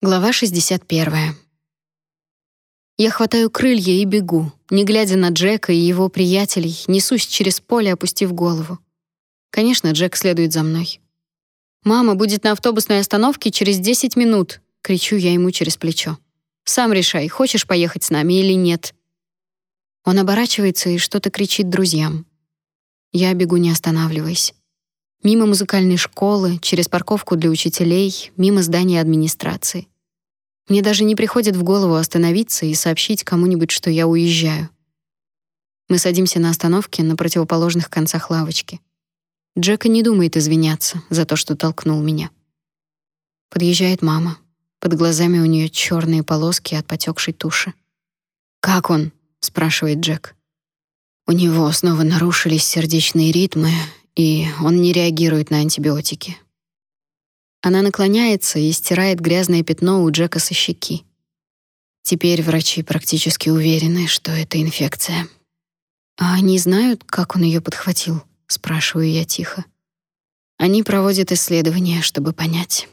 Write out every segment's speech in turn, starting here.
Глава 61. Я хватаю крылья и бегу, не глядя на Джека и его приятелей, несусь через поле, опустив голову. Конечно, Джек следует за мной. «Мама будет на автобусной остановке через 10 минут», — кричу я ему через плечо. «Сам решай, хочешь поехать с нами или нет». Он оборачивается и что-то кричит друзьям. Я бегу, не останавливаясь. Мимо музыкальной школы, через парковку для учителей, мимо здания администрации. Мне даже не приходит в голову остановиться и сообщить кому-нибудь, что я уезжаю. Мы садимся на остановке на противоположных концах лавочки. Джека не думает извиняться за то, что толкнул меня. Подъезжает мама. Под глазами у нее черные полоски от потекшей туши. «Как он?» — спрашивает Джек. У него снова нарушились сердечные ритмы, и он не реагирует на антибиотики. Она наклоняется и стирает грязное пятно у Джека со щеки. Теперь врачи практически уверены, что это инфекция. А они знают, как он ее подхватил, спрашиваю я тихо. Они проводят исследования, чтобы понять.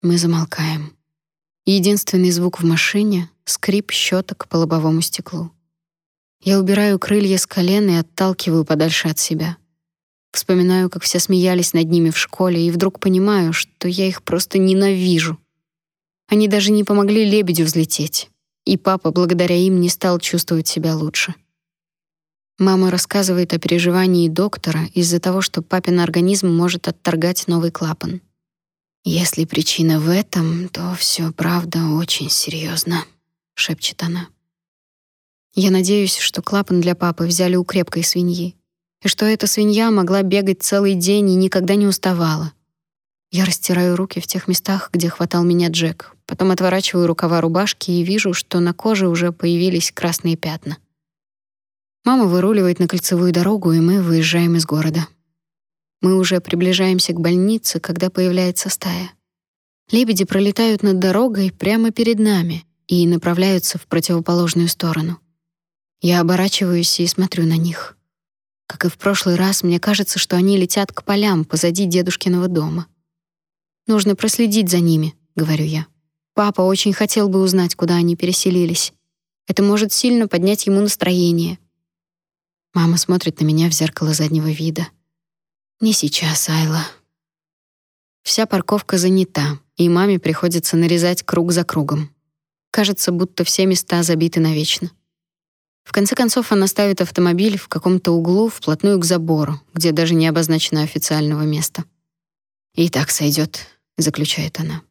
Мы замолкаем. Единственный звук в машине скрип щеток по лобовому стеклу. Я убираю крылья с колен и отталкиваю подальше от себя. Вспоминаю, как все смеялись над ними в школе, и вдруг понимаю, что я их просто ненавижу. Они даже не помогли лебедю взлететь, и папа благодаря им не стал чувствовать себя лучше. Мама рассказывает о переживании доктора из-за того, что папин организм может отторгать новый клапан. Если причина в этом, то все правда очень серьезно, шепчет она. Я надеюсь, что клапан для папы взяли у крепкой свиньи и что эта свинья могла бегать целый день и никогда не уставала. Я растираю руки в тех местах, где хватал меня Джек, потом отворачиваю рукава рубашки и вижу, что на коже уже появились красные пятна. Мама выруливает на кольцевую дорогу, и мы выезжаем из города. Мы уже приближаемся к больнице, когда появляется стая. Лебеди пролетают над дорогой прямо перед нами и направляются в противоположную сторону. Я оборачиваюсь и смотрю на них. Как и в прошлый раз, мне кажется, что они летят к полям позади дедушкиного дома. Нужно проследить за ними, говорю я. Папа очень хотел бы узнать, куда они переселились. Это может сильно поднять ему настроение. Мама смотрит на меня в зеркало заднего вида. Не сейчас, Айла. Вся парковка занята, и маме приходится нарезать круг за кругом. Кажется, будто все места забиты навечно. В конце концов она ставит автомобиль в каком-то углу вплотную к забору, где даже не обозначено официального места. «И так сойдет, заключает она.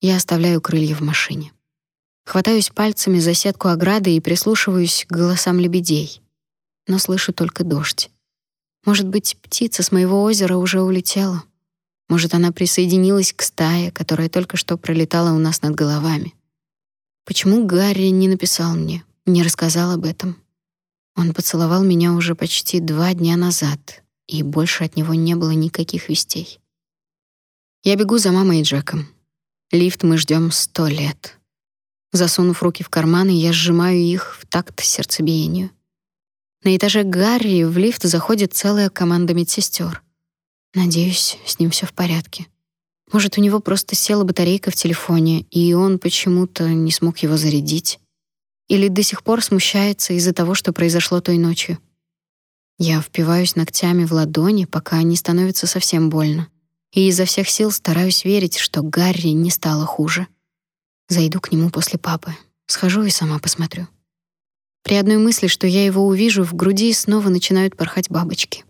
Я оставляю крылья в машине. Хватаюсь пальцами за сетку ограды и прислушиваюсь к голосам лебедей. Но слышу только дождь. Может быть, птица с моего озера уже улетела. Может, она присоединилась к стае, которая только что пролетала у нас над головами. Почему Гарри не написал мне? Не рассказал об этом. Он поцеловал меня уже почти два дня назад, и больше от него не было никаких вестей. Я бегу за мамой и Джеком. Лифт мы ждем сто лет. Засунув руки в карманы, я сжимаю их в такт сердцебиению. На этаже Гарри в лифт заходит целая команда медсестер. Надеюсь, с ним все в порядке. Может, у него просто села батарейка в телефоне, и он почему-то не смог его зарядить или до сих пор смущается из-за того, что произошло той ночью. Я впиваюсь ногтями в ладони, пока не становится совсем больно, и изо всех сил стараюсь верить, что Гарри не стало хуже. Зайду к нему после папы, схожу и сама посмотрю. При одной мысли, что я его увижу, в груди снова начинают порхать бабочки.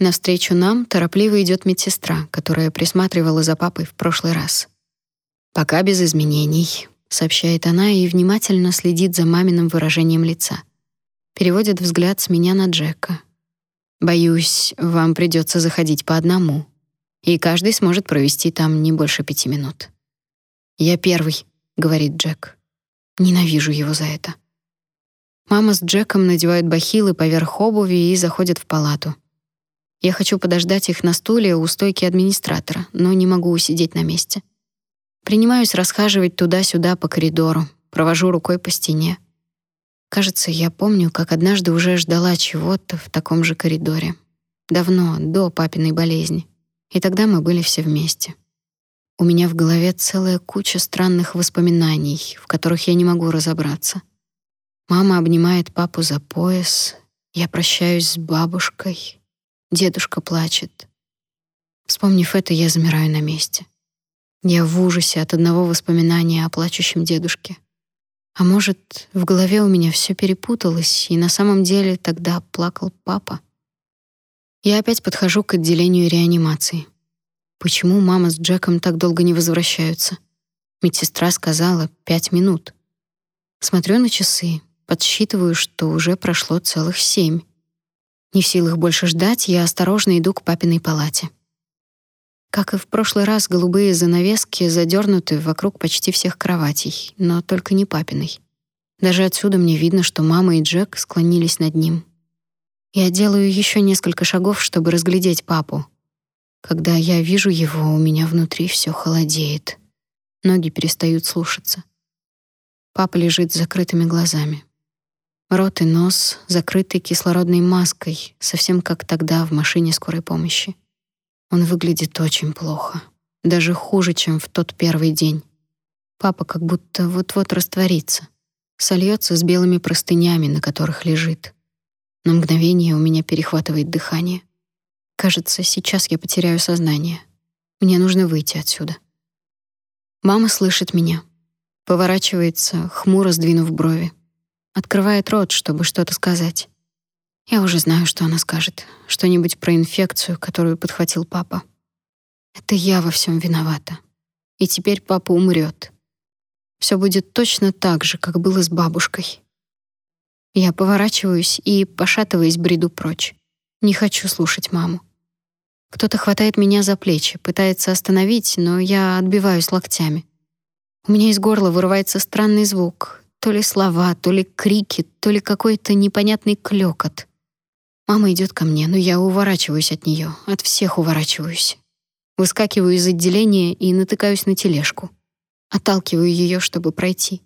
Навстречу нам торопливо идет медсестра, которая присматривала за папой в прошлый раз. Пока без изменений, сообщает она и внимательно следит за маминым выражением лица. Переводит взгляд с меня на Джека. Боюсь, вам придется заходить по одному, и каждый сможет провести там не больше пяти минут. Я первый, говорит Джек. Ненавижу его за это. Мама с Джеком надевают бахилы поверх обуви и заходят в палату. Я хочу подождать их на стуле у стойки администратора, но не могу усидеть на месте. Принимаюсь расхаживать туда-сюда по коридору, провожу рукой по стене. Кажется, я помню, как однажды уже ждала чего-то в таком же коридоре. Давно, до папиной болезни. И тогда мы были все вместе. У меня в голове целая куча странных воспоминаний, в которых я не могу разобраться. Мама обнимает папу за пояс, я прощаюсь с бабушкой, дедушка плачет. Вспомнив это, я замираю на месте. Я в ужасе от одного воспоминания о плачущем дедушке. А может, в голове у меня все перепуталось, и на самом деле тогда плакал папа? Я опять подхожу к отделению реанимации. Почему мама с Джеком так долго не возвращаются? Медсестра сказала пять минут. Смотрю на часы, подсчитываю, что уже прошло целых семь. Не в силах больше ждать, я осторожно иду к папиной палате. Как и в прошлый раз, голубые занавески задернуты вокруг почти всех кроватей, но только не папиной. Даже отсюда мне видно, что мама и Джек склонились над ним. Я делаю еще несколько шагов, чтобы разглядеть папу. Когда я вижу его, у меня внутри все холодеет. Ноги перестают слушаться. Папа лежит с закрытыми глазами. Рот и нос закрыты кислородной маской, совсем как тогда в машине скорой помощи. Он выглядит очень плохо, даже хуже, чем в тот первый день. Папа как будто вот-вот растворится, сольется с белыми простынями, на которых лежит. На мгновение у меня перехватывает дыхание. Кажется, сейчас я потеряю сознание. Мне нужно выйти отсюда. Мама слышит меня. Поворачивается, хмуро сдвинув брови. Открывает рот, чтобы что-то сказать. Я уже знаю, что она скажет. Что-нибудь про инфекцию, которую подхватил папа. Это я во всем виновата. И теперь папа умрет. Все будет точно так же, как было с бабушкой. Я поворачиваюсь и, пошатываясь, бреду прочь. Не хочу слушать маму. Кто-то хватает меня за плечи, пытается остановить, но я отбиваюсь локтями. У меня из горла вырывается странный звук. То ли слова, то ли крики, то ли какой-то непонятный клёкот. Мама идет ко мне, но я уворачиваюсь от нее, от всех уворачиваюсь. Выскакиваю из отделения и натыкаюсь на тележку. Отталкиваю ее, чтобы пройти.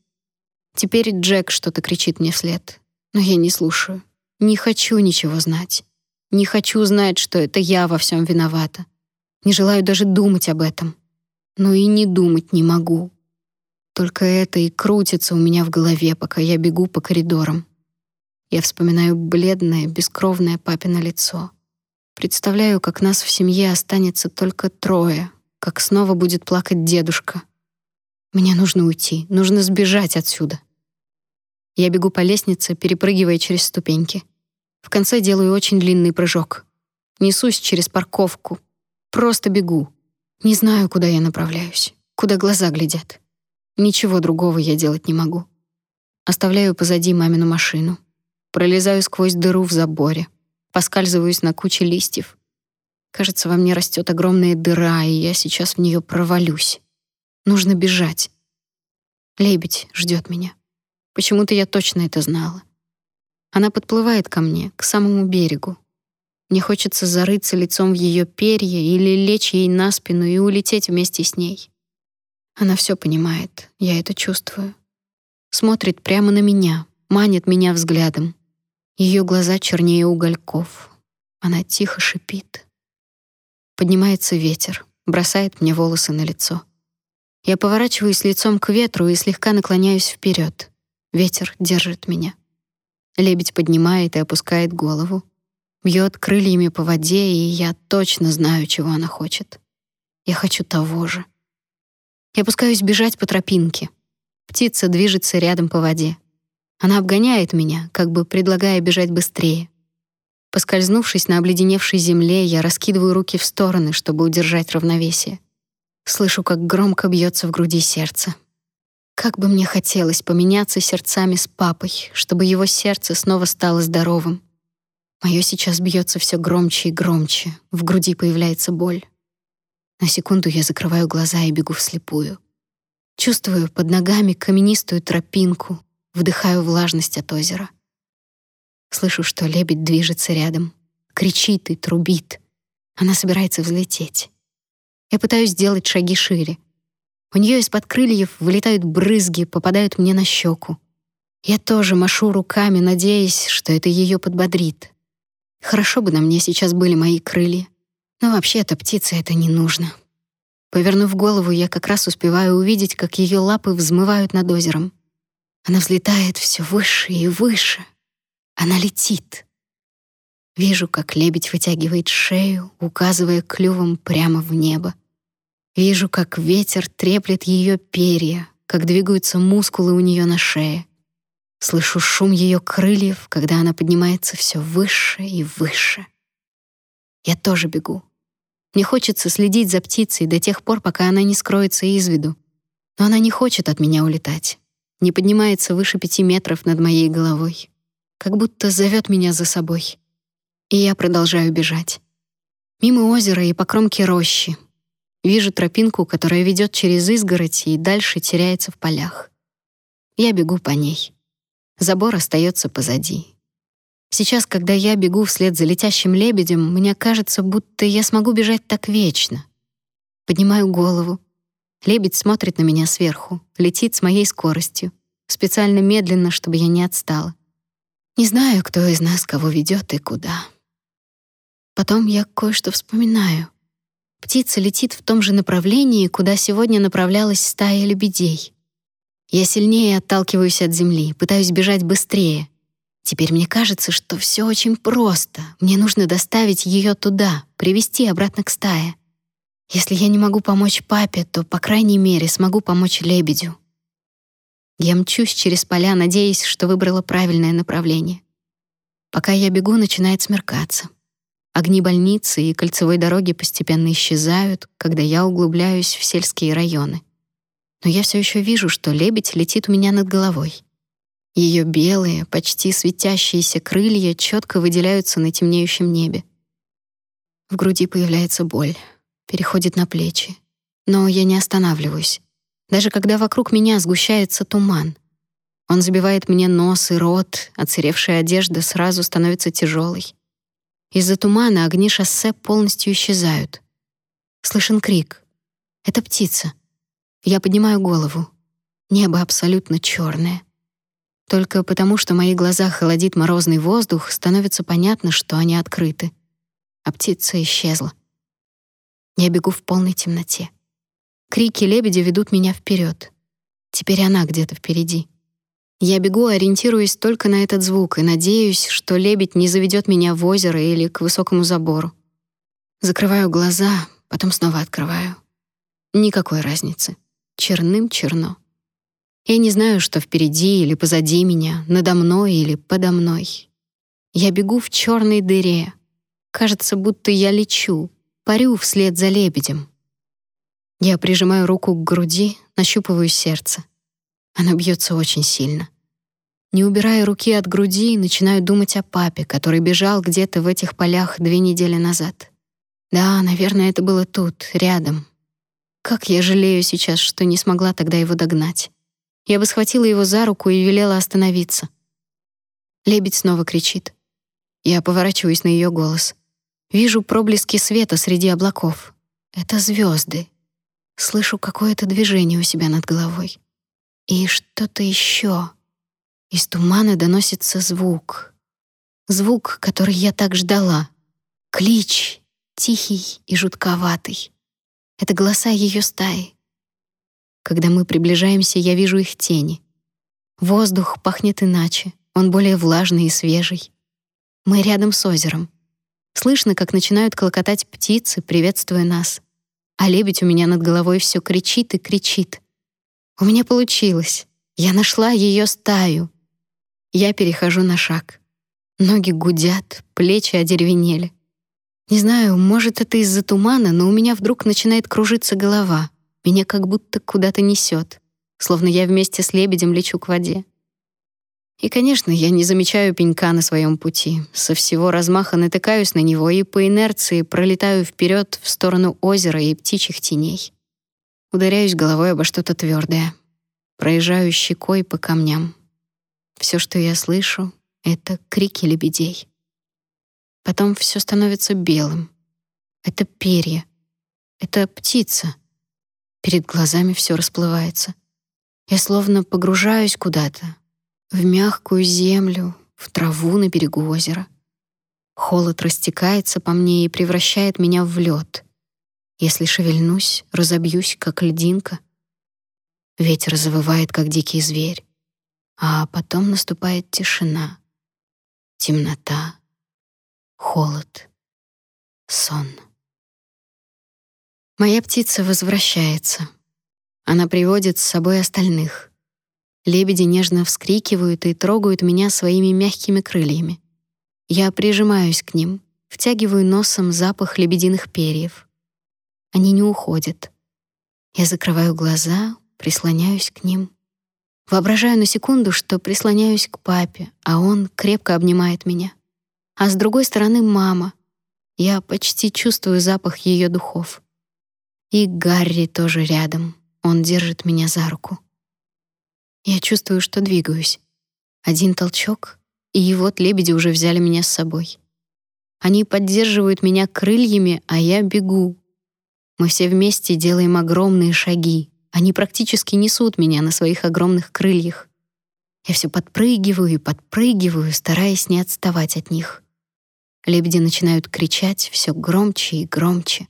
Теперь Джек что-то кричит мне вслед, но я не слушаю. Не хочу ничего знать. Не хочу знать, что это я во всем виновата. Не желаю даже думать об этом. Но и не думать не могу. Только это и крутится у меня в голове, пока я бегу по коридорам. Я вспоминаю бледное, бескровное папино лицо. Представляю, как нас в семье останется только трое, как снова будет плакать дедушка. Мне нужно уйти, нужно сбежать отсюда. Я бегу по лестнице, перепрыгивая через ступеньки. В конце делаю очень длинный прыжок. Несусь через парковку. Просто бегу. Не знаю, куда я направляюсь, куда глаза глядят. Ничего другого я делать не могу. Оставляю позади мамину машину. Пролезаю сквозь дыру в заборе, поскальзываюсь на куче листьев. Кажется, во мне растет огромная дыра, и я сейчас в нее провалюсь. Нужно бежать. Лебедь ждет меня. Почему-то я точно это знала. Она подплывает ко мне, к самому берегу. Мне хочется зарыться лицом в ее перья или лечь ей на спину и улететь вместе с ней. Она все понимает, я это чувствую. Смотрит прямо на меня, манит меня взглядом. Ее глаза чернее угольков. Она тихо шипит. Поднимается ветер, бросает мне волосы на лицо. Я поворачиваюсь лицом к ветру и слегка наклоняюсь вперед. Ветер держит меня. Лебедь поднимает и опускает голову, бьет крыльями по воде, и я точно знаю, чего она хочет. Я хочу того же. Я пускаюсь бежать по тропинке. Птица движется рядом по воде. Она обгоняет меня, как бы предлагая бежать быстрее. Поскользнувшись на обледеневшей земле, я раскидываю руки в стороны, чтобы удержать равновесие. Слышу, как громко бьется в груди сердце. Как бы мне хотелось поменяться сердцами с папой, чтобы его сердце снова стало здоровым. Моё сейчас бьется все громче и громче, в груди появляется боль. На секунду я закрываю глаза и бегу вслепую. Чувствую под ногами каменистую тропинку, вдыхаю влажность от озера. Слышу, что лебедь движется рядом, кричит и трубит. Она собирается взлететь. Я пытаюсь сделать шаги шире. У нее из-под крыльев вылетают брызги, попадают мне на щеку. Я тоже машу руками, надеясь, что это ее подбодрит. Хорошо бы на мне сейчас были мои крылья. Но вообще-то птице это не нужно. Повернув голову, я как раз успеваю увидеть, как ее лапы взмывают над озером. Она взлетает все выше и выше. Она летит. Вижу, как лебедь вытягивает шею, указывая клювом прямо в небо. Вижу, как ветер треплет ее перья, как двигаются мускулы у нее на шее. Слышу шум ее крыльев, когда она поднимается все выше и выше. Я тоже бегу. Мне хочется следить за птицей до тех пор, пока она не скроется из виду. Но она не хочет от меня улетать. Не поднимается выше пяти метров над моей головой. Как будто зовет меня за собой. И я продолжаю бежать. Мимо озера и по кромке рощи, Вижу тропинку, которая ведет через изгородь и дальше теряется в полях. Я бегу по ней. Забор остается позади. Сейчас, когда я бегу вслед за летящим лебедем, мне кажется, будто я смогу бежать так вечно. Поднимаю голову. Лебедь смотрит на меня сверху, летит с моей скоростью, специально медленно, чтобы я не отстала. Не знаю, кто из нас кого ведет и куда. Потом я кое-что вспоминаю. Птица летит в том же направлении, куда сегодня направлялась стая лебедей. Я сильнее отталкиваюсь от земли, пытаюсь бежать быстрее. Теперь мне кажется, что все очень просто. Мне нужно доставить ее туда, привести обратно к стае. Если я не могу помочь папе, то, по крайней мере, смогу помочь лебедю. Я мчусь через поля, надеясь, что выбрала правильное направление. Пока я бегу, начинает смеркаться. Огни больницы и кольцевой дороги постепенно исчезают, когда я углубляюсь в сельские районы. Но я все еще вижу, что лебедь летит у меня над головой. Ее белые, почти светящиеся крылья четко выделяются на темнеющем небе. В груди появляется боль, переходит на плечи. Но я не останавливаюсь. Даже когда вокруг меня сгущается туман. Он забивает мне нос и рот, отсыревшая одежда сразу становится тяжелой. Из-за тумана огни шоссе полностью исчезают. Слышен крик. Это птица. Я поднимаю голову. Небо абсолютно черное. Только потому, что мои глаза холодит морозный воздух, становится понятно, что они открыты. А птица исчезла. Я бегу в полной темноте. Крики лебедя ведут меня вперед. Теперь она где-то впереди. Я бегу, ориентируясь только на этот звук и надеюсь, что лебедь не заведет меня в озеро или к высокому забору. Закрываю глаза, потом снова открываю. Никакой разницы. Черным черно. Я не знаю, что впереди или позади меня, надо мной или подо мной. Я бегу в черной дыре. Кажется, будто я лечу, парю вслед за лебедем. Я прижимаю руку к груди, нащупываю сердце. Она бьется очень сильно. Не убирая руки от груди, начинаю думать о папе, который бежал где-то в этих полях две недели назад. Да, наверное, это было тут, рядом. Как я жалею сейчас, что не смогла тогда его догнать. Я бы схватила его за руку и велела остановиться. Лебедь снова кричит. Я поворачиваюсь на ее голос. Вижу проблески света среди облаков. Это звезды. Слышу какое-то движение у себя над головой. И что-то еще. Из тумана доносится звук. Звук, который я так ждала. Клич, тихий и жутковатый. Это голоса ее стаи. Когда мы приближаемся, я вижу их тени. Воздух пахнет иначе, он более влажный и свежий. Мы рядом с озером. Слышно, как начинают клокотать птицы, приветствуя нас. А лебедь у меня над головой все кричит и кричит. У меня получилось. Я нашла ее стаю. Я перехожу на шаг. Ноги гудят, плечи одеревенели. Не знаю, может, это из-за тумана, но у меня вдруг начинает кружиться голова. Меня как будто куда-то несет, словно я вместе с лебедем лечу к воде. И, конечно, я не замечаю пенька на своем пути. Со всего размаха натыкаюсь на него и по инерции пролетаю вперед в сторону озера и птичьих теней. Ударяюсь головой обо что-то твердое. Проезжаю щекой по камням. Все, что я слышу, — это крики лебедей. Потом все становится белым. Это перья. Это птица. Перед глазами все расплывается. Я словно погружаюсь куда-то, в мягкую землю, в траву на берегу озера. Холод растекается по мне и превращает меня в лед. Если шевельнусь, разобьюсь, как льдинка. Ветер завывает, как дикий зверь. А потом наступает тишина, темнота, холод, сон. Моя птица возвращается. Она приводит с собой остальных. Лебеди нежно вскрикивают и трогают меня своими мягкими крыльями. Я прижимаюсь к ним, втягиваю носом запах лебединых перьев. Они не уходят. Я закрываю глаза, прислоняюсь к ним. Воображаю на секунду, что прислоняюсь к папе, а он крепко обнимает меня. А с другой стороны мама. Я почти чувствую запах ее духов. И Гарри тоже рядом. Он держит меня за руку. Я чувствую, что двигаюсь. Один толчок, и вот лебеди уже взяли меня с собой. Они поддерживают меня крыльями, а я бегу. Мы все вместе делаем огромные шаги, они практически несут меня на своих огромных крыльях. Я все подпрыгиваю и подпрыгиваю, стараясь не отставать от них. Лебеди начинают кричать все громче и громче.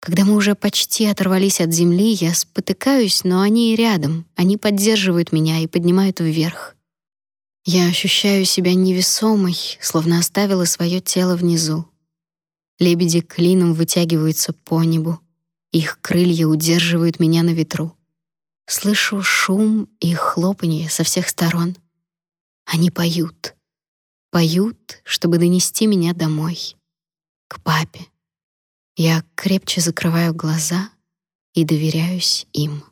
Когда мы уже почти оторвались от земли, я спотыкаюсь, но они рядом. Они поддерживают меня и поднимают вверх. Я ощущаю себя невесомой, словно оставила свое тело внизу. Лебеди клином вытягиваются по небу. Их крылья удерживают меня на ветру. Слышу шум и хлопанье со всех сторон. Они поют. Поют, чтобы донести меня домой. К папе. Я крепче закрываю глаза и доверяюсь им.